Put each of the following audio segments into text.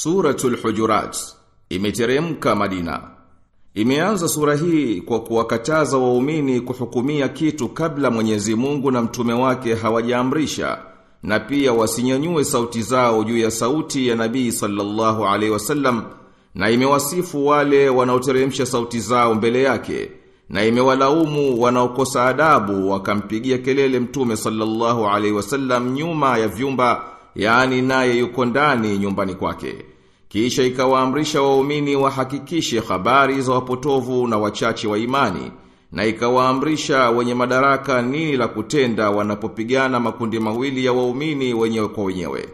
Suratul Hujurat imeteremka Madina. Imeanza sura hii kwa kuwakataza waumini kuhukumia kitu kabla Mwenyezi Mungu na mtume wake hawajaamrisha na pia wasinyanyue sauti zao juu ya sauti ya Nabii sallallahu alaihi wasallam na imewasifu wale wanaoteremsha sauti zao mbele yake na imewalaumu wanaokosa adabu wakampigia kelele mtume sallallahu alaihi wasallam nyuma ya vyumba yaani naye yuko ndani nyumbani kwake. Kisha ikawaamrisha waumini wahakikishe habari za wapotovu na wachache wa imani na ikawaamrisha wenye madaraka nini la kutenda wanapopigana makundi mawili ya waumini wenyewe kwa wenyewe.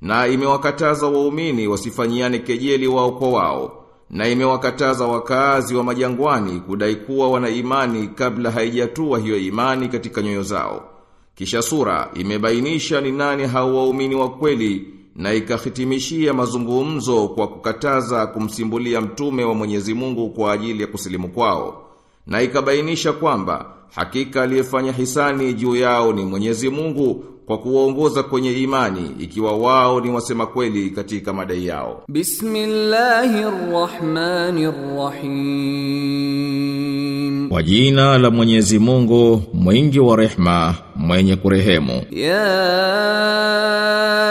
Na imewakataza waumini wasifanyiane kejeli wao kwa wao na imewakataza wakaazi wa majangwani kudai kuwa wana imani kabla haijatua hiyo imani katika nyoyo zao kisha sura imebainisha ni nani hao waumini wa kweli na ikahitimishia mazungumzo kwa kukataza kumsimbulia mtume wa Mwenyezi Mungu kwa ajili ya kusilimu kwao. Na ikabainisha kwamba hakika aliyefanya hisani juu yao ni Mwenyezi Mungu kwa kuwaongoza kwenye imani ikiwa wao ni wasema kweli katika madai yao. Bismillahirrahmanirrahim. Kwa jina la Mwenyezi Mungu mwingi wa rehma mwenye kurehemu. Ya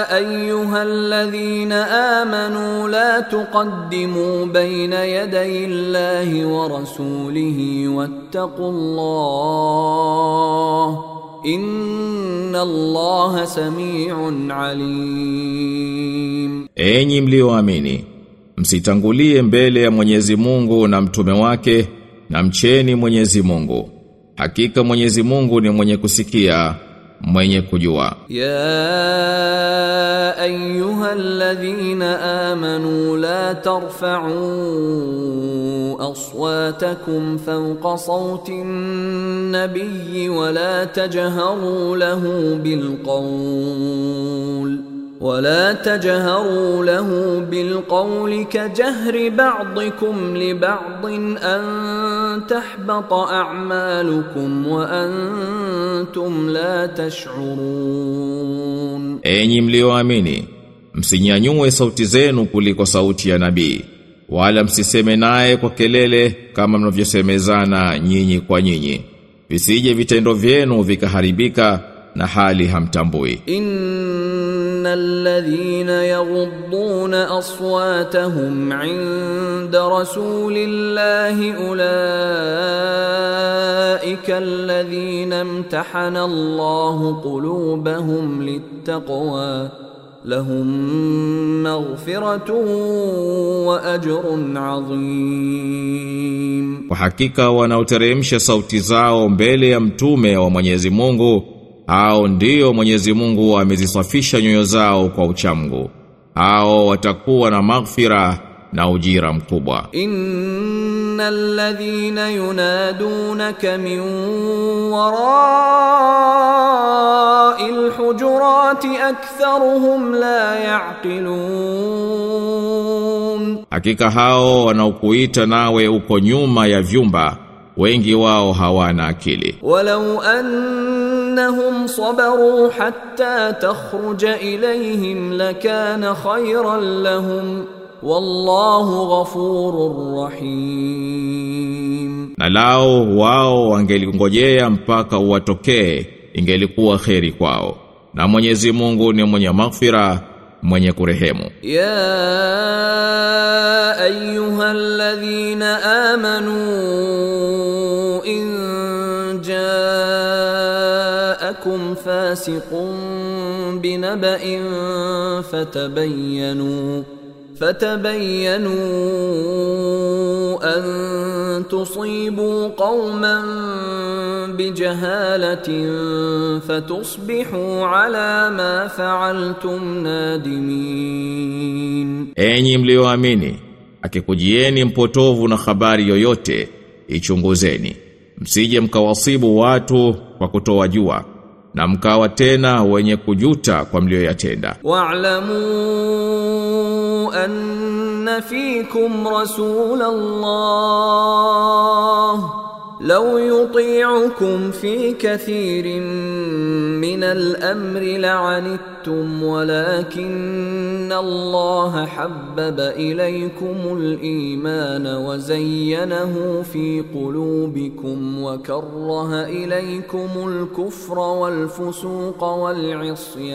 ayyuhalladhina amanu la tuqaddimu bayna yaday Allahi wa rasulihi wattaqullah inna Allaha samiun alim. Enyi mlioamini, msitangulie mbele ya Mwenyezi Mungu na mtume wake na mcheni Mwenyezi Mungu. Hakika Mwenyezi Mungu ni mwenye kusikia, mwenye kujua. يا ايها الذين امنوا لا ترفعوا اصواتكم فوق صوت النبي ولا تجهروا له بالقول ولا تجهروا له بالقول كجهر بعضكم لبعض ان تحبط اعمالكم وانتم لا تشعرون Enyi mlioamini, msinyanyue sauti zenu kuliko sauti ya nabii, wala msiseme naye kwa kelele kama mnavyosemezana nyinyi kwa nyinyi. Visije vitendo vyenu vikaharibika na hali hamtambui. ان الذين يغضون اصواتهم عند رسول الله اولئك الذين امتحن الله قلوبهم للتقوى لهم مغفرة وأجر عظيم Kwa hakika wanaoteremsha sauti zao mbele ya mtume wa Mwenyezi Mungu hao ndio Mwenyezi Mungu amezisafisha nyoyo zao kwa uchamgu. au watakuwa na maghfira na ujira mkubwa. Innal ladhina yunadunaka min wara'il hujurati aktharuhum la ya'qilun. Hakika hao wanaokuita nawe uko nyuma ya vyumba wengi wao hawana akili. Walau an annahum sabaru hatta takhruja ilayhim lakana khayran lahum wallahu ghafurur rahim, na lao wao wangelingojea mpaka uwatokee ingelikuwa kheri kwao, na Mwenyezi Mungu ni mwenye maghfira mwenye kurehemu. Ya ayyuhalladhina amanu in jaa جاءكم فاسق بنبأ فتبينوا فتبينوا ان تصيبوا قوما بجهاله فتصبحوا على ما فعلتم نادمين Enyi mlioamini, akikujieni mpotovu na habari yoyote, ichunguzeni. Msije mkawasibu watu kwa kutowajua na mkawa tena wenye kujuta kwa mlioyatenda. واعلموا ان فيكم رسول الله لو يطيعكم في كثير من الامر لعنتم أحببتم ولكن الله حبب إليكم الإيمان وزينه في قلوبكم وكره إليكم الكفر والفسوق والعصيان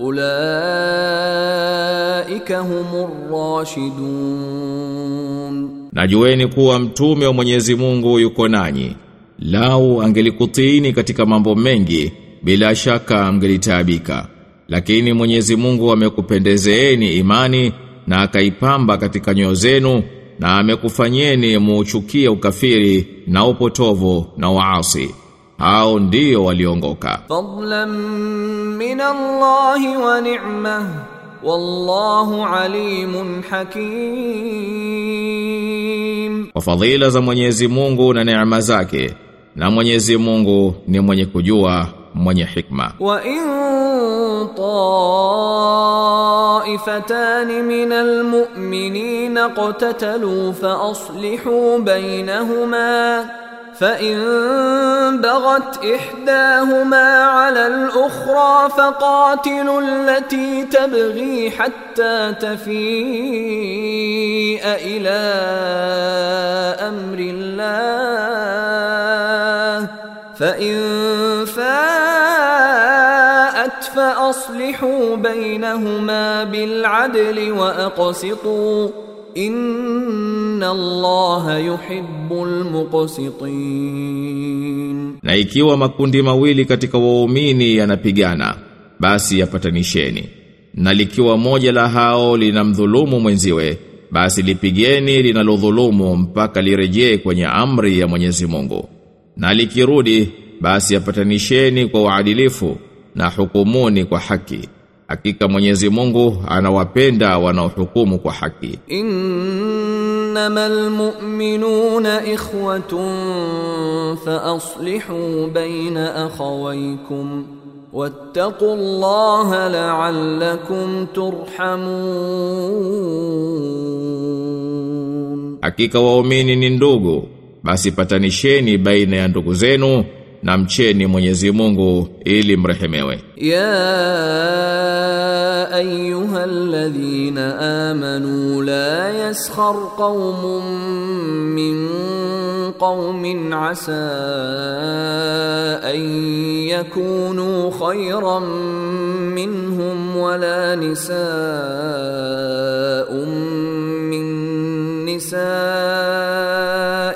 أولئك هم الراشدون Najueni kuwa mtume wa Mwenyezi Mungu yuko nanyi. Lau angelikutiini katika mambo mengi, bila shaka mgelitaabika lakini Mwenyezi Mungu amekupendezeeni imani na akaipamba katika nyoyo zenu na amekufanyeni muuchukie ukafiri na upotovu na waasi. Hao ndio waliongoka. Fadlan min Allah wa ni'ma wallahu alimun hakim. Kwa fadhila za Mwenyezi Mungu na neema zake na Mwenyezi Mungu ni mwenye kujua mwenye hikma. وإن طائفتان من المؤمنين اقتتلوا فأصلحوا بينهما فإن بغت إحداهما على الأخرى فقاتلوا التي تبغي حتى تفيء إلى أمر الله فإن aslihu بَيْنَهُمَا بِالْعَدْلِ وَأَقْسِطُوا wa aqsitu inna Allaha yuhibbul muqsitin, na ikiwa makundi mawili katika waumini yanapigana, basi yapatanisheni, na likiwa moja la hao linamdhulumu mwenziwe basi lipigeni linalodhulumu mpaka lirejee kwenye amri ya Mwenyezi Mungu. Na likirudi basi yapatanisheni kwa uadilifu na hukumuni kwa haki Hakika Mwenyezi Mungu anawapenda wanaohukumu kwa haki. Innamal mu'minuna ikhwatun fa aslihu baina akhawaykum wattaqullaha la'allakum turhamun. Hakika waumini ni ndugu, basi patanisheni baina ya ndugu zenu na mcheni Mwenyezi Mungu ili mrehemewe. يا ايها الذين امنوا لا يسخر قوم من قوم عسى ان يكونوا خيرا منهم ولا نساء من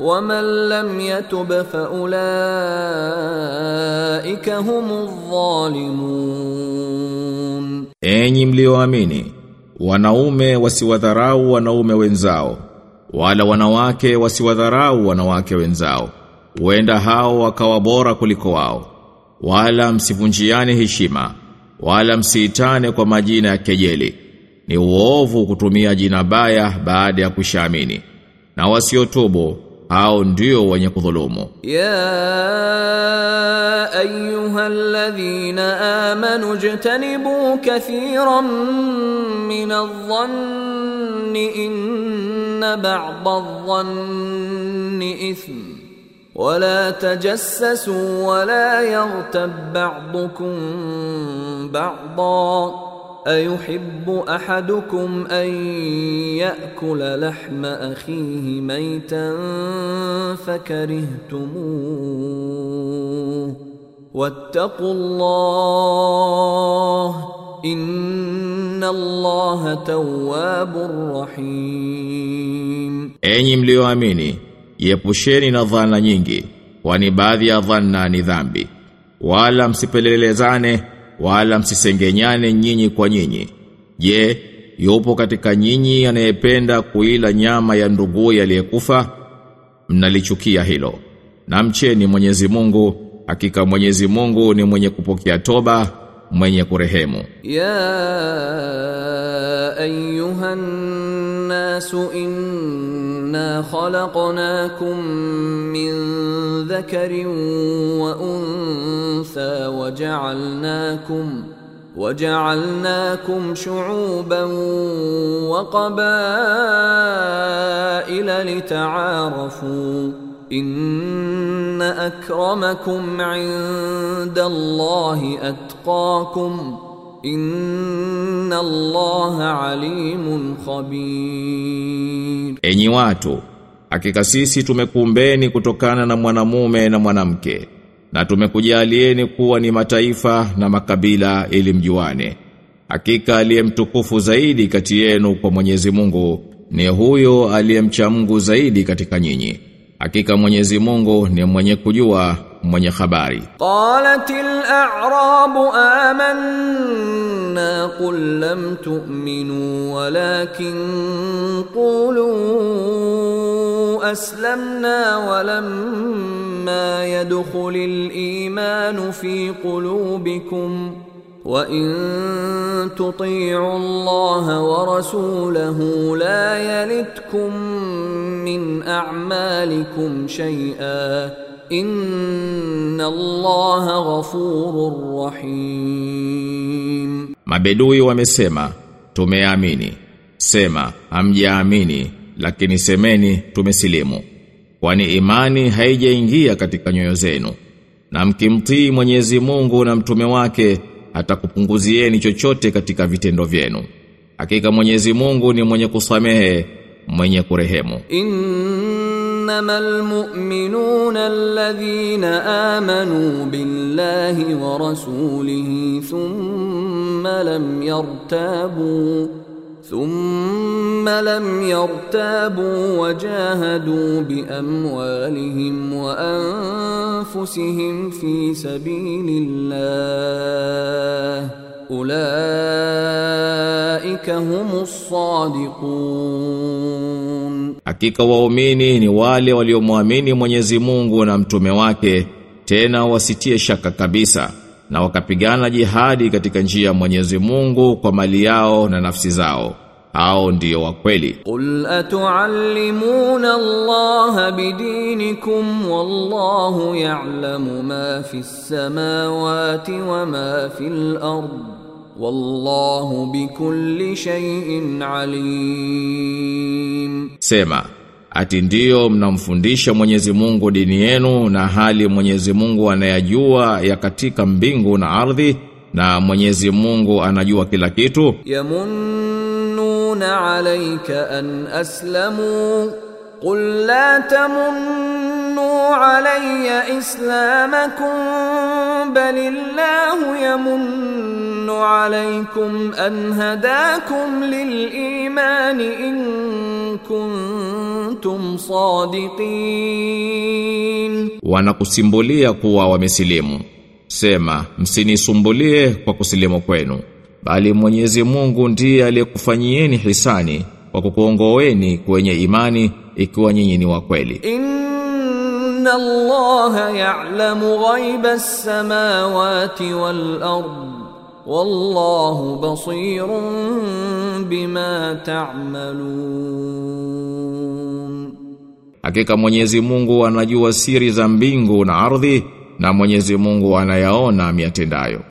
ومن لم يتب فاولئك هم الظالمون Enyi mlioamini, wanaume wasiwadharau wanaume wenzao, wala wanawake wasiwadharau wanawake wenzao. Huenda hao wakawa bora kuliko wao. Wala msivunjiane heshima, wala msiitane kwa majina ya kejeli. Ni uovu kutumia jina baya baada ya kushaamini. Na wasiotubu, hao ndio wenye kudhulumu ya ayuha ayyuhalladhina amanu jtanibu kathiran min adh-dhanni inna ba'dha adh-dhanni ithm ولا تجسسوا ولا يغتب بعضكم بعضا ايحب احدكم ان ياكل لحم اخيه ميتا فكرهتموه واتقوا الله ان الله تواب رحيم mlioamini, Iepusheni na dhana nyingi, kwani baadhi ya dhana ni dhambi. Wala msipelelezane, wala msisengenyane nyinyi kwa nyinyi. Je, yupo katika nyinyi anayependa kuila nyama ya ndugu aliyekufa? Mnalichukia hilo. Namcheni Mwenyezi Mungu, hakika Mwenyezi Mungu ni mwenye kupokea toba mwenye kurehemu ya ayuhan nasu inna khalaqnakum min dhakarin wa untha wa ja'alnakum وجعلناكم شعوبا وقبائل لتعارفوا inna akramakum inda Allahi atqakum inna Allaha alimun khabir Enyi watu hakika sisi tumekuumbeni kutokana na mwanamume na mwanamke na tumekujalieni kuwa ni mataifa na makabila ili mjuane. Hakika aliyemtukufu zaidi kati yenu kwa Mwenyezi Mungu ni huyo aliyemcha Mungu zaidi katika nyinyi. Hakika Mwenyezi Mungu ni mwenye kujua, mwenye habari. قالت الاعراب آمنا قل لم تؤمنوا ولكن قولوا اسلمنا ولما يدخل الايمان في قلوبكم وان تطيعوا الله ورسوله لا يلتكم من اعمالكم شيئا ان الله غفور رحيم Mabedui wamesema, tumeamini. Sema, hamjaamini, lakini semeni tumesilimu. Kwani imani haijaingia katika nyoyo zenu. Na mkimtii Mwenyezi Mungu na mtume wake, atakupunguzieni chochote katika vitendo vyenu. Hakika Mwenyezi Mungu ni mwenye kusamehe mwenye kurehemu. Innamal mu'minuna alladhina amanu billahi wa rasulihi thumma lam yartabu. ثم لم يرتابوا وجاهدوا باموالهم وانفسهم في سبيل الله اولئك هم الصادقون Hakika waumini ni wale waliomwamini Mwenyezi Mungu na mtume wake tena wasitie shaka kabisa na wakapigana jihadi katika njia ya Mwenyezi Mungu kwa mali yao na nafsi zao hao ndio wa kweli. Qul atuallimuna Allah bidinikum wallahu ya'lamu ma fi samawati wa ma fi al-ard wallahu bikulli shay'in alim. Sema ati ndio mnamfundisha Mwenyezi Mungu dini yenu na hali Mwenyezi Mungu anayajua ya katika mbingu na ardhi na Mwenyezi Mungu anajua kila kitu. Yamun يمنون عليك أن أسلموا قل لا تمنوا علي إسلامكم بل الله يمن عليكم أن هداكم للإيمان إن كنتم صادقين Wanakusimbulia kuwa wamesilimu. Sema, msinisumbulie kwa kusilimu kwenu. bali Mwenyezi Mungu ndiye aliyekufanyieni hisani kwa kukuongoeni kwenye imani ikiwa nyinyi ni wa kweli. Inna allaha ya'lamu ghaiba as-samawati wal ard wallahu basirun bima ta'malun. Hakika Mwenyezi Mungu anajua siri za mbingu na ardhi na Mwenyezi Mungu anayaona miatendayo.